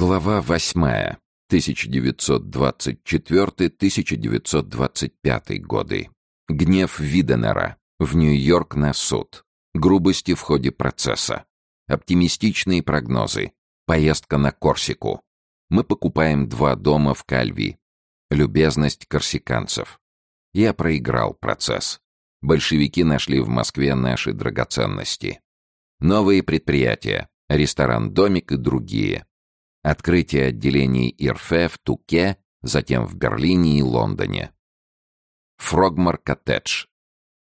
Глава восьмая. 1924-1925 годы. Гнев Виденера. В Нью-Йорк на суд. Грубости в ходе процесса. Оптимистичные прогнозы. Поездка на Корсику. Мы покупаем два дома в Кальви. Любезность корсиканцев. Я проиграл процесс. Большевики нашли в Москве наши драгоценности. Новые предприятия. Ресторан-домик и другие. Открытие отделений ИРФ в Туке, затем в Берлине и Лондоне. Фрогмар коттедж.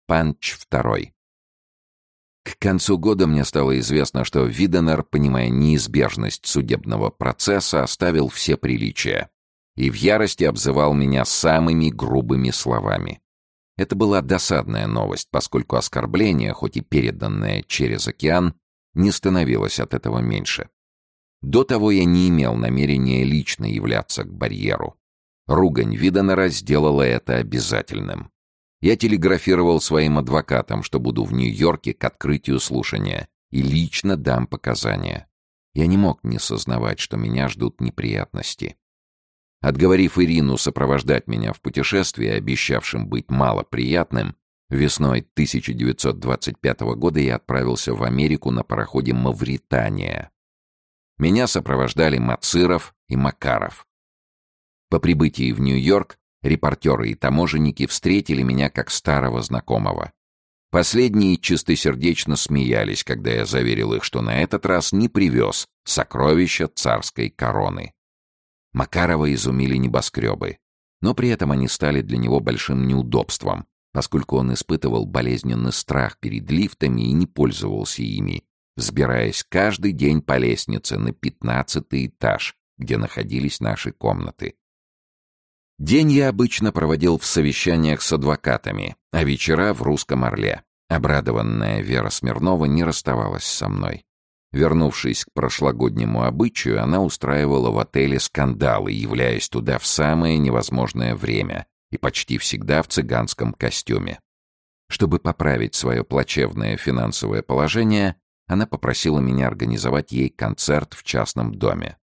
Панч второй. К концу года мне стало известно, что Виденер, понимая неизбежность судебного процесса, оставил все приличия и в ярости обзывал меня самыми грубыми словами. Это была досадная новость, поскольку оскорбление, хоть и переданное через океан, не становилось от этого меньше. До того я не имел намерения лично являться к барьеру. Ругань Виденера сделала это обязательным. Я телеграфировал своим адвокатам, что буду в Нью-Йорке к открытию слушания и лично дам показания. Я не мог не сознавать, что меня ждут неприятности. Отговорив Ирину сопровождать меня в путешествии, обещавшем быть малоприятным, весной 1925 года я отправился в Америку на пароходе «Мавритания». Меня сопровождали Мациров и Макаров. По прибытии в Нью-Йорк репортеры и таможенники встретили меня как старого знакомого. Последние чистосердечно смеялись, когда я заверил их, что на этот раз не привез сокровища царской короны. Макарова изумили небоскребы, но при этом они стали для него большим неудобством, поскольку он испытывал болезненный страх перед лифтами и не пользовался ими, взбираясь каждый день по лестнице на пятнадцатый этаж, где находились наши комнаты. День я обычно проводил в совещаниях с адвокатами, а вечера в «Русском Орле». Обрадованная Вера Смирнова не расставалась со мной. Вернувшись к прошлогоднему обычаю, она устраивала в отеле скандалы, являясь туда в самое невозможное время и почти всегда в цыганском костюме. Чтобы поправить свое плачевное финансовое положение, она попросила меня организовать ей концерт в частном доме.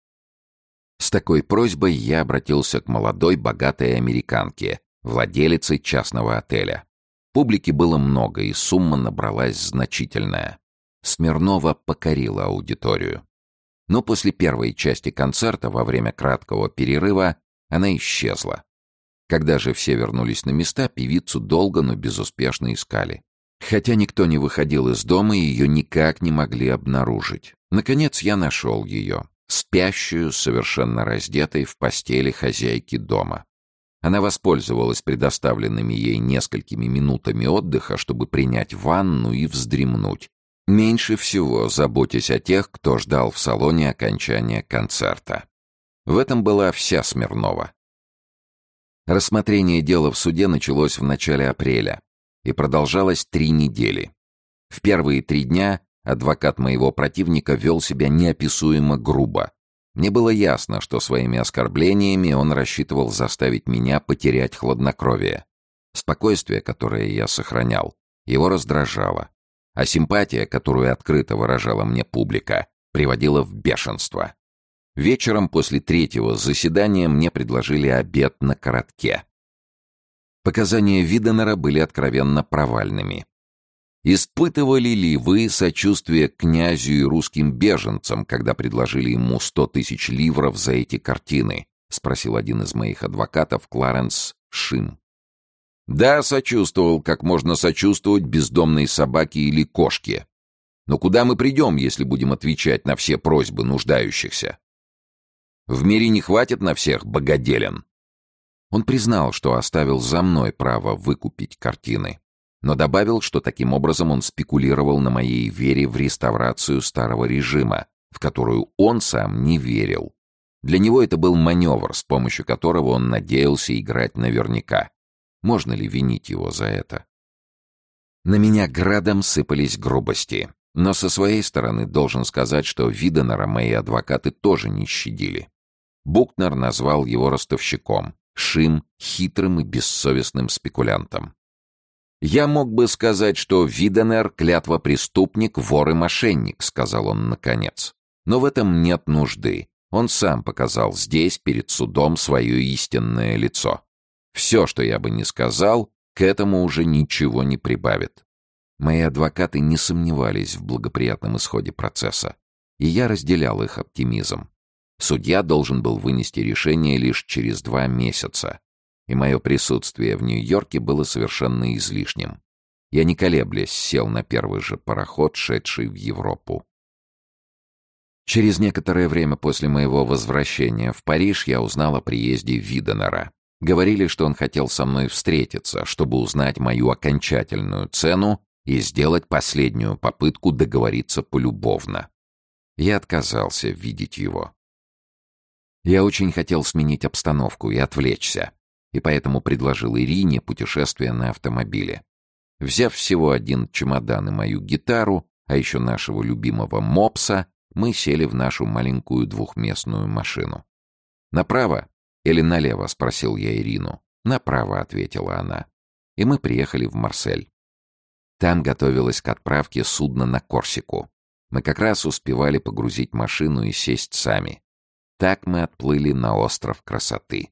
С такой просьбой я обратился к молодой, богатой американке, владелице частного отеля. Публики было много, и сумма набралась значительная. Смирнова покорила аудиторию. Но после первой части концерта, во время краткого перерыва, она исчезла. Когда же все вернулись на места, певицу долго, но безуспешно искали. Хотя никто не выходил из дома, ее никак не могли обнаружить. Наконец я нашел ее, спящую, совершенно раздетой в постели хозяйки дома. Она воспользовалась предоставленными ей несколькими минутами отдыха, чтобы принять ванну и вздремнуть, меньше всего заботясь о тех, кто ждал в салоне окончания концерта. В этом была вся Смирнова. Рассмотрение дела в суде началось в начале апреля и продолжалось три недели. В первые три дня адвокат моего противника вел себя неописуемо грубо. Мне было ясно, что своими оскорблениями он рассчитывал заставить меня потерять хладнокровие. Спокойствие, которое я сохранял, его раздражало, а симпатия, которую открыто выражала мне публика, приводила в бешенство. Вечером после третьего заседания мне предложили обед на коротке. Показания Виденера были откровенно провальными. Испытывали ли вы сочувствие князю и русским беженцам, когда предложили ему сто тысяч ливров за эти картины? Спросил один из моих адвокатов, Кларенс Шим. Да, сочувствовал, как можно сочувствовать бездомной собаке или кошке. Но куда мы придем, если будем отвечать на все просьбы нуждающихся? В мире не хватит на всех богоделен. Он признал, что оставил за мной право выкупить картины, но добавил, что таким образом он спекулировал на моей вере в реставрацию старого режима, в которую он сам не верил. Для него это был маневр, с помощью которого он надеялся играть наверняка. Можно ли винить его за это? На меня градом сыпались грубости, но со своей стороны должен сказать, что Виденера мои адвокаты тоже не щадили. Букнер назвал его ростовщиком, Шим — хитрым и бессовестным спекулянтом. «Я мог бы сказать, что Виденер — клятва преступник, вор и мошенник», — сказал он наконец. «Но в этом нет нужды. Он сам показал здесь, перед судом, свое истинное лицо. Все, что я бы не сказал, к этому уже ничего не прибавит. Мои адвокаты не сомневались в благоприятном исходе процесса, и я разделял их оптимизм. Судья должен был вынести решение лишь через два месяца, и мое присутствие в Нью-Йорке было совершенно излишним. Я не колеблясь сел на первый же пароход, шедший в Европу. Через некоторое время после моего возвращения в Париж я узнал о приезде Виденера. Говорили, что он хотел со мной встретиться, чтобы узнать мою окончательную цену и сделать последнюю попытку договориться полюбовно. Я отказался видеть его. Я очень хотел сменить обстановку и отвлечься, и поэтому предложил Ирине путешествие на автомобиле. Взяв всего один чемодан и мою гитару, а еще нашего любимого мопса, мы сели в нашу маленькую двухместную машину. «Направо или налево?» — спросил я Ирину. «Направо», — ответила она. И мы приехали в Марсель. Там готовилось к отправке судно на Корсику. Мы как раз успевали погрузить машину и сесть сами. Так мы отплыли на остров красоты.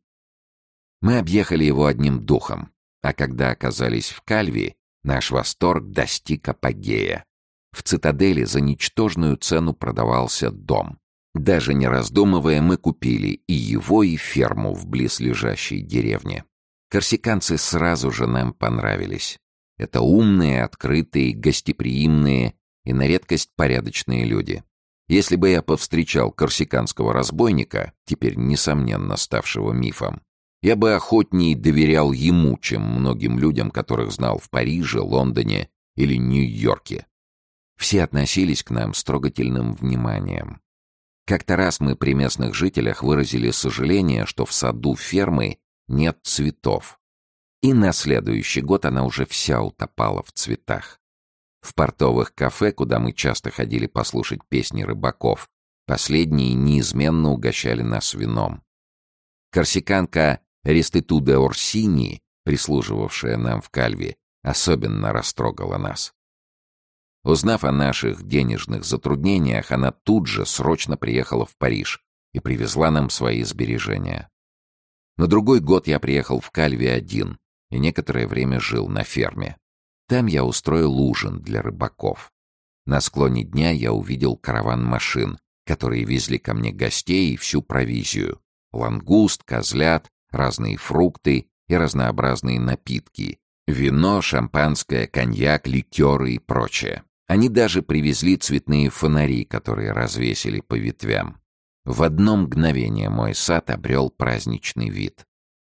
Мы объехали его одним духом, а когда оказались в Кальви, наш восторг достиг апогея. В цитадели за ничтожную цену продавался дом. Даже не раздумывая, мы купили и его, и ферму в близлежащей деревне. Корсиканцы сразу же нам понравились. Это умные, открытые, гостеприимные и на редкость порядочные люди. Если бы я повстречал корсиканского разбойника, теперь несомненно ставшего мифом, я бы охотнее доверял ему, чем многим людям, которых знал в Париже, Лондоне или Нью-Йорке. Все относились к нам с трогательным вниманием. Как-то раз мы при местных жителях выразили сожаление, что в саду фермы нет цветов. И на следующий год она уже вся утопала в цветах. В портовых кафе, куда мы часто ходили послушать песни рыбаков, последние неизменно угощали нас вином. Корсиканка Реституда Орсини, прислуживавшая нам в Кальве, особенно растрогала нас. Узнав о наших денежных затруднениях, она тут же срочно приехала в Париж и привезла нам свои сбережения. На другой год я приехал в Кальви один и некоторое время жил на ферме. Там я устроил ужин для рыбаков. На склоне дня я увидел караван машин, которые везли ко мне гостей и всю провизию. Лангуст, козлят, разные фрукты и разнообразные напитки. Вино, шампанское, коньяк, ликеры и прочее. Они даже привезли цветные фонари, которые развесили по ветвям. В одно мгновение мой сад обрел праздничный вид.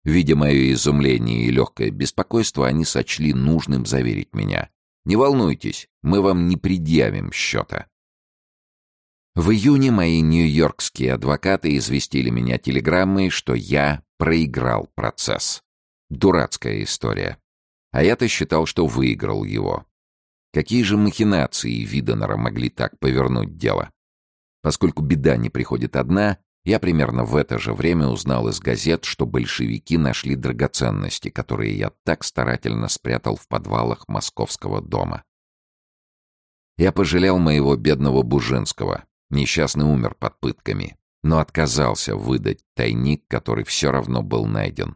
Видя мое изумление и легкое беспокойство, они сочли нужным заверить меня. «Не волнуйтесь, мы вам не предъявим счета». В июне мои нью-йоркские адвокаты известили меня телеграммой, что я проиграл процесс. Дурацкая история. А я-то считал, что выиграл его. Какие же махинации Виденера могли так повернуть дело? Поскольку беда не приходит одна, я примерно в это же время узнал из газет, что большевики нашли драгоценности, которые я так старательно спрятал в подвалах московского дома. Я пожалел моего бедного Бужинского. Несчастный умер под пытками, но отказался выдать тайник, который все равно был найден.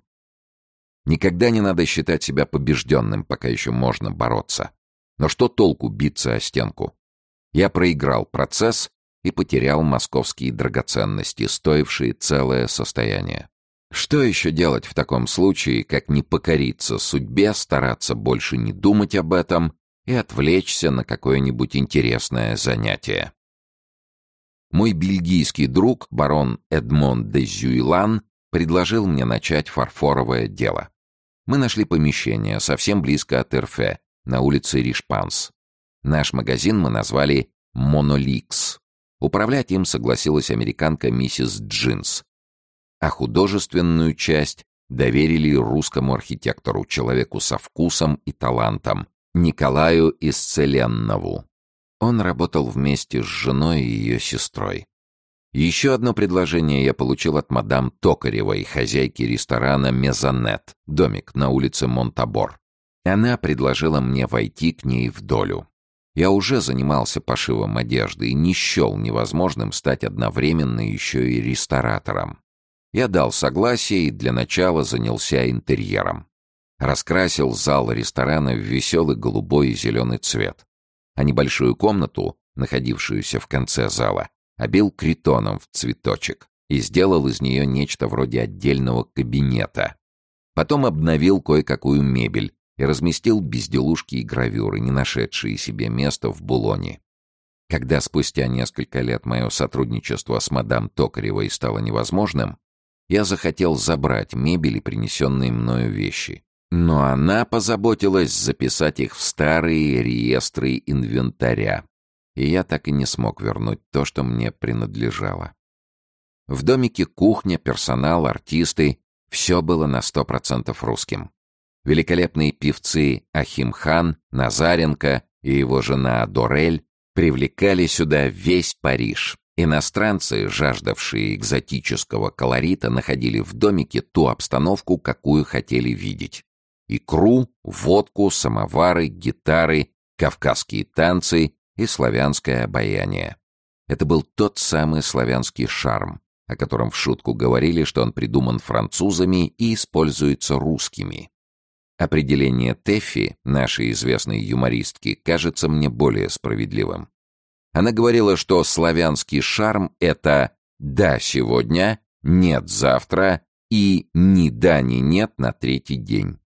Никогда не надо считать себя побежденным, пока еще можно бороться. Но что толку биться о стенку? Я проиграл процесс и потерял московские драгоценности, стоившие целое состояние. Что еще делать в таком случае, как не покориться судьбе, стараться больше не думать об этом и отвлечься на какое-нибудь интересное занятие? Мой бельгийский друг, барон Эдмон де Зюйлан, предложил мне начать фарфоровое дело. Мы нашли помещение совсем близко от Эрфе, на улице Ришпанс. Наш магазин мы назвали «Моноликс». Управлять им согласилась американка миссис Джинс. А художественную часть доверили русскому архитектору, человеку со вкусом и талантом, Николаю Исцеленнову. Он работал вместе с женой и ее сестрой. Еще одно предложение я получил от мадам Токаревой, хозяйки ресторана «Мезонет», домик на улице Монтабор. Она предложила мне войти к ней в долю. Я уже занимался пошивом одежды и не счел невозможным стать одновременно еще и ресторатором. Я дал согласие и для начала занялся интерьером. Раскрасил зал ресторана в веселый голубой и зеленый цвет. А небольшую комнату, находившуюся в конце зала, обил критоном в цветочек и сделал из нее нечто вроде отдельного кабинета. Потом обновил кое-какую мебель, и разместил безделушки и гравюры, не нашедшие себе места в Булоне. Когда спустя несколько лет мое сотрудничество с мадам Токаревой стало невозможным, я захотел забрать мебель и принесенные мною вещи. Но она позаботилась записать их в старые реестры инвентаря, и я так и не смог вернуть то, что мне принадлежало. В домике кухня, персонал, артисты — все было на сто процентов русским. Великолепные певцы Ахимхан, Назаренко и его жена Дорель привлекали сюда весь Париж. Иностранцы, жаждавшие экзотического колорита, находили в домике ту обстановку, какую хотели видеть. Икру, водку, самовары, гитары, кавказские танцы и славянское обаяние. Это был тот самый славянский шарм, о котором в шутку говорили, что он придуман французами и используется русскими. Определение Тэффи, нашей известной юмористки, кажется мне более справедливым. Она говорила, что славянский шарм — это «да сегодня», «нет завтра» и «ни да, ни нет» на третий день.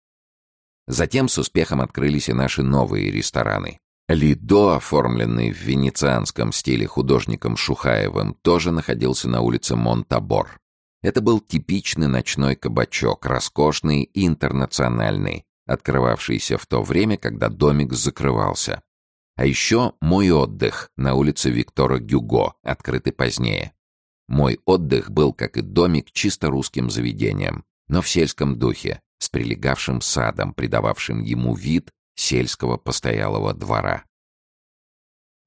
Затем с успехом открылись и наши новые рестораны. Лидо, оформленный в венецианском стиле художником Шухаевым, тоже находился на улице Монтабор. Это был типичный ночной кабачок, роскошный и интернациональный, открывавшийся в то время, когда домик закрывался. А еще мой отдых на улице Виктора Гюго, открытый позднее. Мой отдых был, как и домик, чисто русским заведением, но в сельском духе, с прилегавшим садом, придававшим ему вид сельского постоялого двора.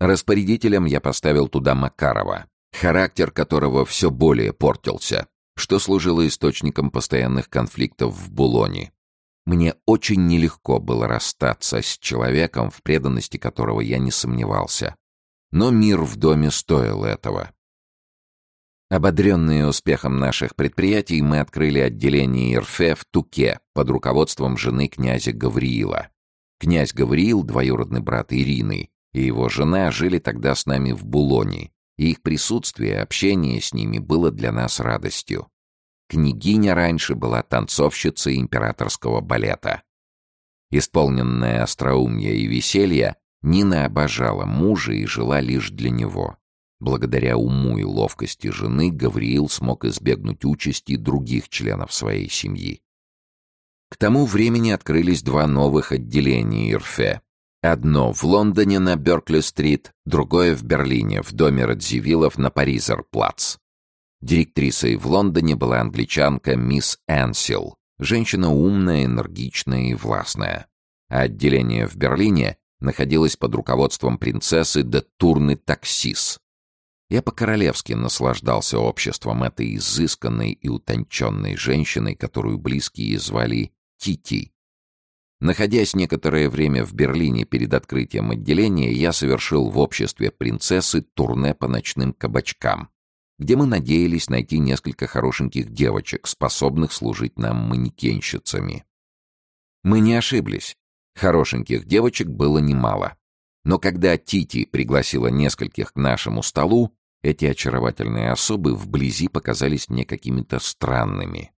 Распорядителем я поставил туда Макарова, характер которого все более портился, что служило источником постоянных конфликтов в Булоне. Мне очень нелегко было расстаться с человеком, в преданности которого я не сомневался. Но мир в доме стоил этого. Ободренные успехом наших предприятий, мы открыли отделение ИРФ в Туке под руководством жены князя Гавриила. Князь Гавриил, двоюродный брат Ирины, и его жена жили тогда с нами в Булоне, их присутствие, общение с ними было для нас радостью. Княгиня раньше была танцовщицей императорского балета. Исполненная остроумия и веселья, Нина обожала мужа и жила лишь для него. Благодаря уму и ловкости жены Гавриил смог избегнуть участи других членов своей семьи. К тому времени открылись два новых отделения ИРФЕ. Одно в Лондоне на Беркли-стрит, другое в Берлине, в доме Радзивиллов на Паризер-плац. Директрисой в Лондоне была англичанка мисс Энсил, женщина умная, энергичная и властная. А отделение в Берлине находилось под руководством принцессы де Турны Таксис. Я по-королевски наслаждался обществом этой изысканной и утонченной женщины, которую близкие звали Тити. Находясь некоторое время в Берлине перед открытием отделения, я совершил в обществе принцессы турне по ночным кабачкам, где мы надеялись найти несколько хорошеньких девочек, способных служить нам манекенщицами. Мы не ошиблись. Хорошеньких девочек было немало. Но когда Тити пригласила нескольких к нашему столу, эти очаровательные особы вблизи показались мне какими-то странными.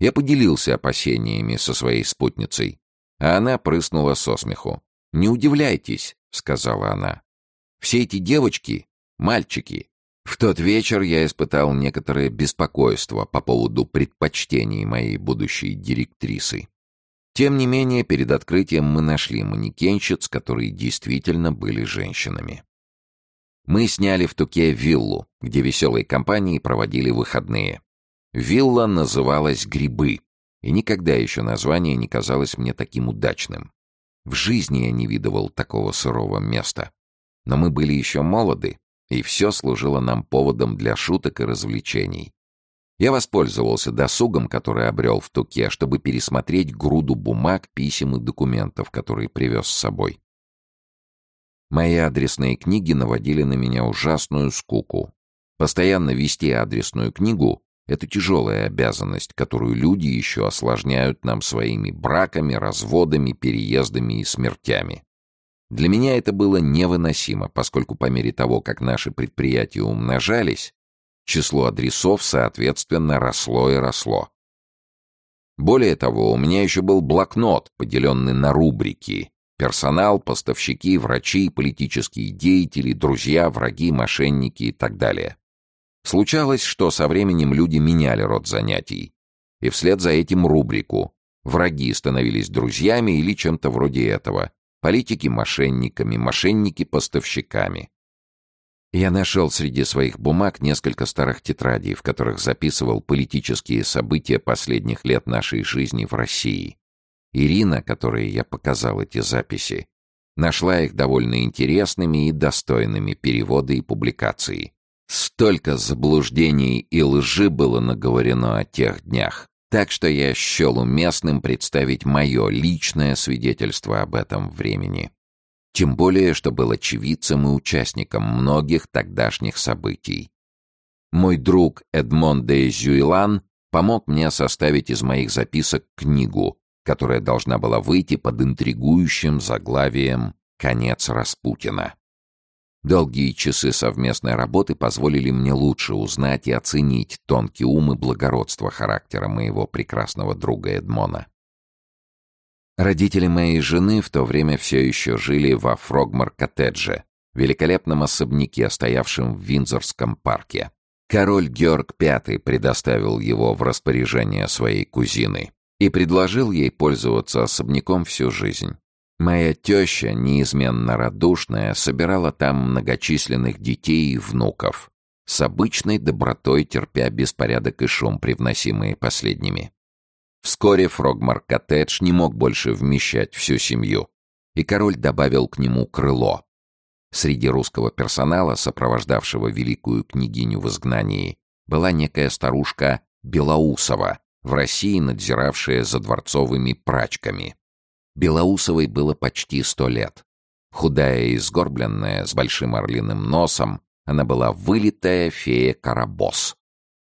Я поделился опасениями со своей спутницей, а она прыснула со смеху. «Не удивляйтесь», — сказала она. «Все эти девочки — мальчики, в тот вечер я испытал некоторое беспокойство по поводу предпочтений моей будущей директрисы. Тем не менее, перед открытием мы нашли манекенщиц, которые действительно были женщинами. Мы сняли в Туке виллу, где веселые компании проводили выходные. Вилла называлась «Грибы», и никогда еще название не казалось мне таким удачным. В жизни я не видывал такого сырого места. Но мы были еще молоды, и все служило нам поводом для шуток и развлечений. Я воспользовался досугом, который обрел в Туке, чтобы пересмотреть груду бумаг, писем и документов, которые привез с собой. Мои адресные книги наводили на меня ужасную скуку. Постоянно вести адресную книгу — это тяжелая обязанность, которую люди еще осложняют нам своими браками, разводами, переездами и смертями. Для меня это было невыносимо, поскольку по мере того, как наши предприятия умножались, число адресов, соответственно, росло и росло. Более того, у меня еще был блокнот, поделенный на рубрики. Персонал, поставщики, врачи, политические деятели, друзья, враги, мошенники и так далее. Случалось, что со временем люди меняли род занятий. И вслед за этим рубрику. Враги становились друзьями или чем-то вроде этого. Политики — мошенниками, мошенники — поставщиками. Я нашел среди своих бумаг несколько старых тетрадей, в которых записывал политические события последних лет нашей жизни в России. Ирина, которой я показал эти записи, нашла их довольно интересными и достойными перевода и публикации. Столько заблуждений и лжи было наговорено о тех днях, так что я счел уместным представить мое личное свидетельство об этом времени. Тем более, что был очевидцем и участником многих тогдашних событий. Мой друг Эдмон де Зюйлан помог мне составить из моих записок книгу, которая должна была выйти под интригующим заглавием «Конец Распутина». Долгие часы совместной работы позволили мне лучше узнать и оценить тонкий ум и благородство характера моего прекрасного друга Эдмона. Родители моей жены в то время все еще жили во Фрогмар-коттедже, великолепном особняке, стоявшем в Виндзорском парке. Король Георг V предоставил его в распоряжение своей кузины и предложил ей пользоваться особняком всю жизнь. Моя теща, неизменно радушная, собирала там многочисленных детей и внуков, с обычной добротой терпя беспорядок и шум, привносимые последними. Вскоре Фрогмар-коттедж не мог больше вмещать всю семью, и король добавил к нему крыло. Среди русского персонала, сопровождавшего великую княгиню в изгнании, была некая старушка Белоусова, в России надзиравшая за дворцовыми прачками. Белоусовой было почти сто лет. Худая и сгорбленная, с большим орлиным носом, она была вылитая фея-карабос.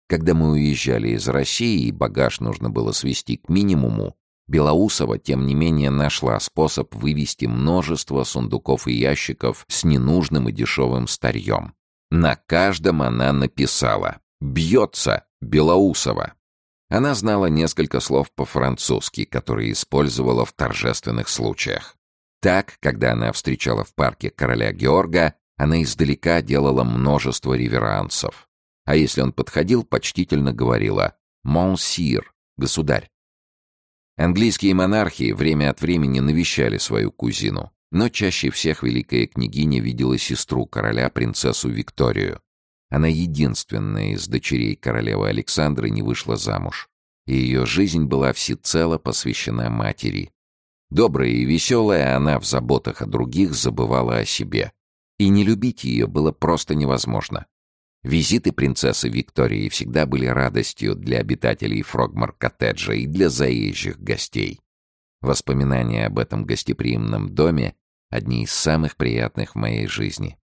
Когда мы уезжали из России и багаж нужно было свести к минимуму, Белоусова, тем не менее, нашла способ вывести множество сундуков и ящиков с ненужным и дешевым старьем. На каждом она написала «Бьется Белоусова». Она знала несколько слов по-французски, которые использовала в торжественных случаях. Так, когда она встречала в парке короля Георга, она издалека делала множество реверансов. А если он подходил, почтительно говорила «Монсир», «Государь». Английские монархи время от времени навещали свою кузину, но чаще всех великая княгиня видела сестру короля, принцессу Викторию. Она единственная из дочерей королевы Александры не вышла замуж, и ее жизнь была всецело посвящена матери. Добрая и веселая, она в заботах о других забывала о себе. И не любить ее было просто невозможно. Визиты принцессы Виктории всегда были радостью для обитателей Фрогмар-коттеджа и для заезжих гостей. Воспоминания об этом гостеприимном доме — одни из самых приятных в моей жизни.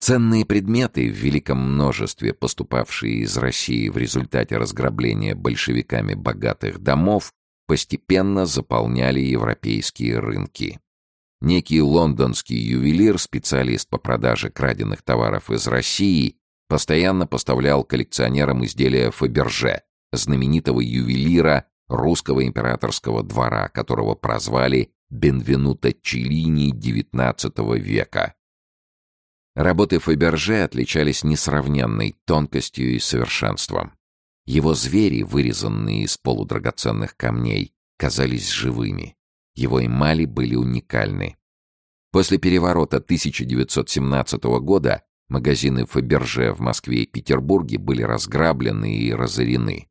Ценные предметы в великом множестве, поступавшие из России в результате разграбления большевиками богатых домов, постепенно заполняли европейские рынки. Некий лондонский ювелир, специалист по продаже краденных товаров из России, постоянно поставлял коллекционерам изделия Фаберже, знаменитого ювелира русского императорского двора, которого прозвали Бенвенуто Челлини XIX века. Работы Фаберже отличались несравненной тонкостью и совершенством. Его звери, вырезанные из полудрагоценных камней, казались живыми. Его эмали были уникальны. После переворота 1917 года магазины Фаберже в Москве и Петербурге были разграблены и разорены.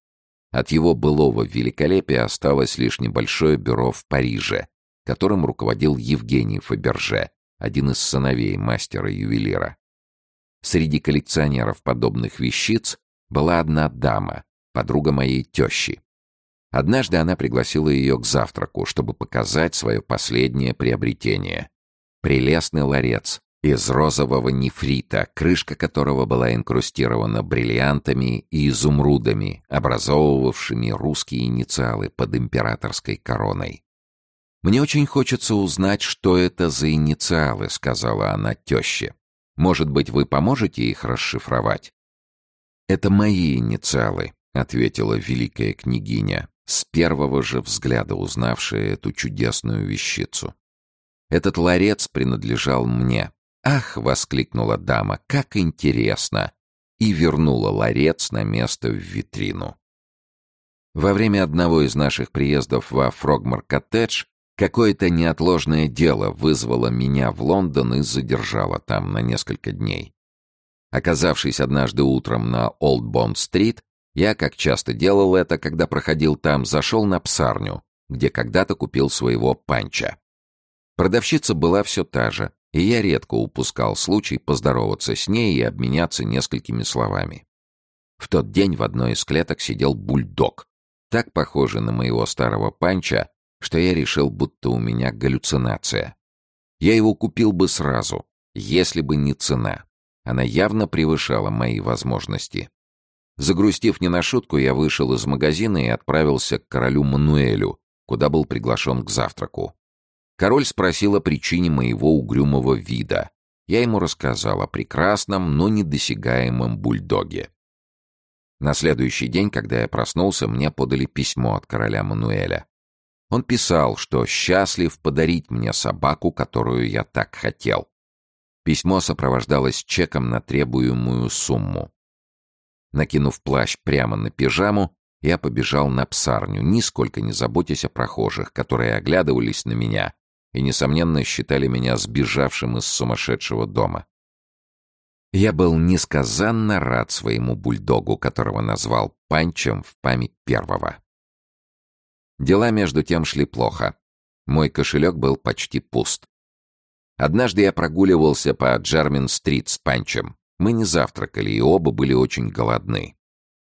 От его былого великолепия осталось лишь небольшое бюро в Париже, которым руководил Евгений Фаберже, один из сыновей мастера-ювелира. Среди коллекционеров подобных вещиц была одна дама, подруга моей тещи. Однажды она пригласила ее к завтраку, чтобы показать свое последнее приобретение. Прелестный ларец из розового нефрита, крышка которого была инкрустирована бриллиантами и изумрудами, образовывавшими русские инициалы под императорской короной. «Мне очень хочется узнать, что это за инициалы», — сказала она теще. «Может быть, вы поможете их расшифровать?» «Это мои инициалы», — ответила великая княгиня, с первого же взгляда узнавшая эту чудесную вещицу. «Этот ларец принадлежал мне». «Ах!» — воскликнула дама, «как интересно!» и вернула ларец на место в витрину. Во время одного из наших приездов во Фрогмар-коттедж Какое-то неотложное дело вызвало меня в Лондон и задержало там на несколько дней. Оказавшись однажды утром на Олд Бонд-стрит, я, как часто делал это, когда проходил там, зашел на псарню, где когда-то купил своего панча. Продавщица была все та же, и я редко упускал случай поздороваться с ней и обменяться несколькими словами. В тот день в одной из клеток сидел бульдог, так похожий на моего старого панча, что я решил, будто у меня галлюцинация. Я его купил бы сразу, если бы не цена. Она явно превышала мои возможности. Загрустив не на шутку, я вышел из магазина и отправился к королю Мануэлю, куда был приглашен к завтраку. Король спросил о причине моего угрюмого вида. Я ему рассказал о прекрасном, но недосягаемом бульдоге. На следующий день, когда я проснулся, мне подали письмо от короля Мануэля. Он писал, что счастлив подарить мне собаку, которую я так хотел. Письмо сопровождалось чеком на требуемую сумму. Накинув плащ прямо на пижаму, я побежал на псарню, нисколько не заботясь о прохожих, которые оглядывались на меня и, несомненно, считали меня сбежавшим из сумасшедшего дома. Я был несказанно рад своему бульдогу, которого назвал Панчем в память первого. Дела между тем шли плохо. Мой кошелек был почти пуст. Однажды я прогуливался по Джармин-стрит с Панчем. Мы не завтракали, и оба были очень голодны.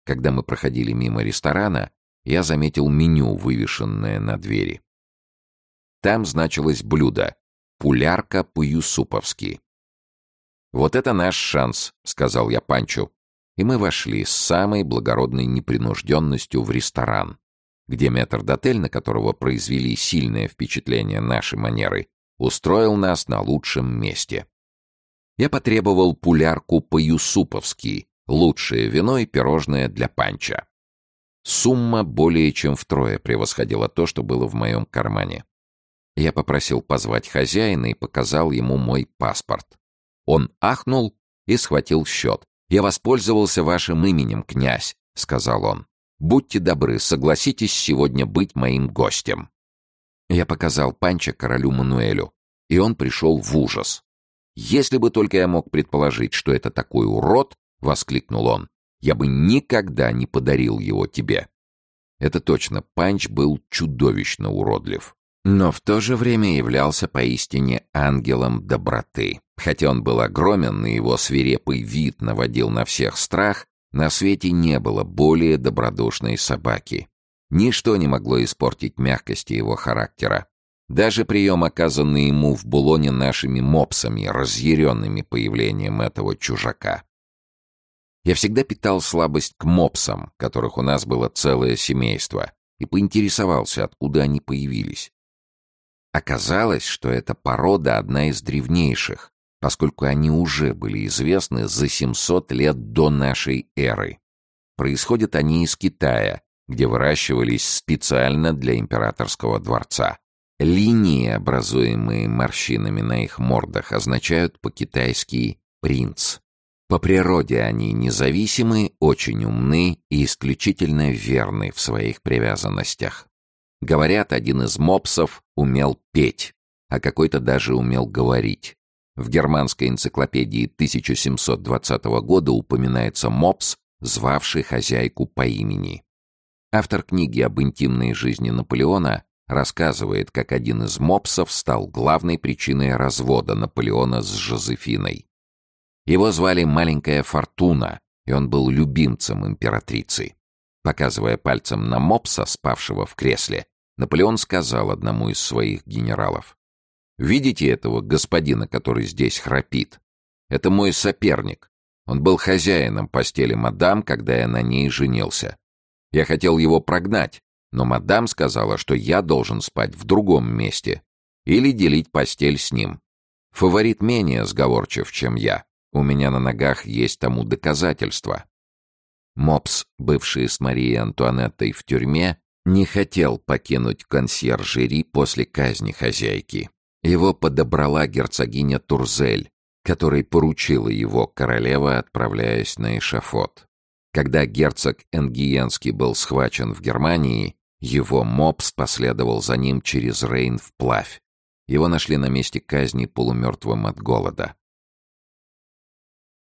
Когда мы проходили мимо ресторана, я заметил меню, вывешенное на двери. Там значилось блюдо «Пулярка по-юсуповски». «Вот это наш шанс», — сказал я Панчу. И мы вошли с самой благородной непринужденностью в ресторан, где метрдотель, на которого произвели сильное впечатление наши манеры, устроил нас на лучшем месте. Я потребовал пулярку по-юсуповски, лучшее вино и пирожное для панча. Сумма более чем втрое превосходила то, что было в моем кармане. Я попросил позвать хозяина и показал ему мой паспорт. Он ахнул и схватил счет. «Я воспользовался вашим именем, князь», — сказал он. Будьте добры, согласитесь сегодня быть моим гостем». Я показал Панча королю Мануэлю, и он пришел в ужас. «Если бы только я мог предположить, что это такой урод», — воскликнул он, — «я бы никогда не подарил его тебе». Это точно, Панч был чудовищно уродлив, но в то же время являлся поистине ангелом доброты. Хотя он был огромен, и его свирепый вид наводил на всех страх, на свете не было более добродушной собаки. Ничто не могло испортить мягкости его характера. Даже прием, оказанный ему в Булоне нашими мопсами, разъяренными появлением этого чужака. Я всегда питал слабость к мопсам, которых у нас было целое семейство, и поинтересовался, откуда они появились. Оказалось, что эта порода одна из древнейших, поскольку они уже были известны за 700 лет до нашей эры. Происходят они из Китая, где выращивались специально для императорского дворца. Линии, образуемые морщинами на их мордах, означают по-китайски «принц». По природе они независимы, очень умны и исключительно верны в своих привязанностях. Говорят, один из мопсов умел петь, а какой-то даже умел говорить. В германской энциклопедии 1720 года упоминается мопс, звавший хозяйку по имени. Автор книги об интимной жизни Наполеона рассказывает, как один из мопсов стал главной причиной развода Наполеона с Жозефиной. Его звали Маленькая Фортуна, и он был любимцем императрицы. Показывая пальцем на мопса, спавшего в кресле, Наполеон сказал одному из своих генералов, Видите этого господина, который здесь храпит? Это мой соперник. Он был хозяином постели мадам, когда я на ней женился. Я хотел его прогнать, но мадам сказала, что я должен спать в другом месте или делить постель с ним. Фаворит менее сговорчив, чем я. У меня на ногах есть тому доказательства. Мопс, бывший с Марией Антуанеттой в тюрьме, не хотел покинуть консьержери после казни хозяйки. Его подобрала герцогиня Турзель, которой поручила его королева, отправляясь на эшафот. Когда герцог Энгиенский был схвачен в Германии, его мопс последовал за ним через Рейн вплавь. Его нашли на месте казни полумертвым от голода.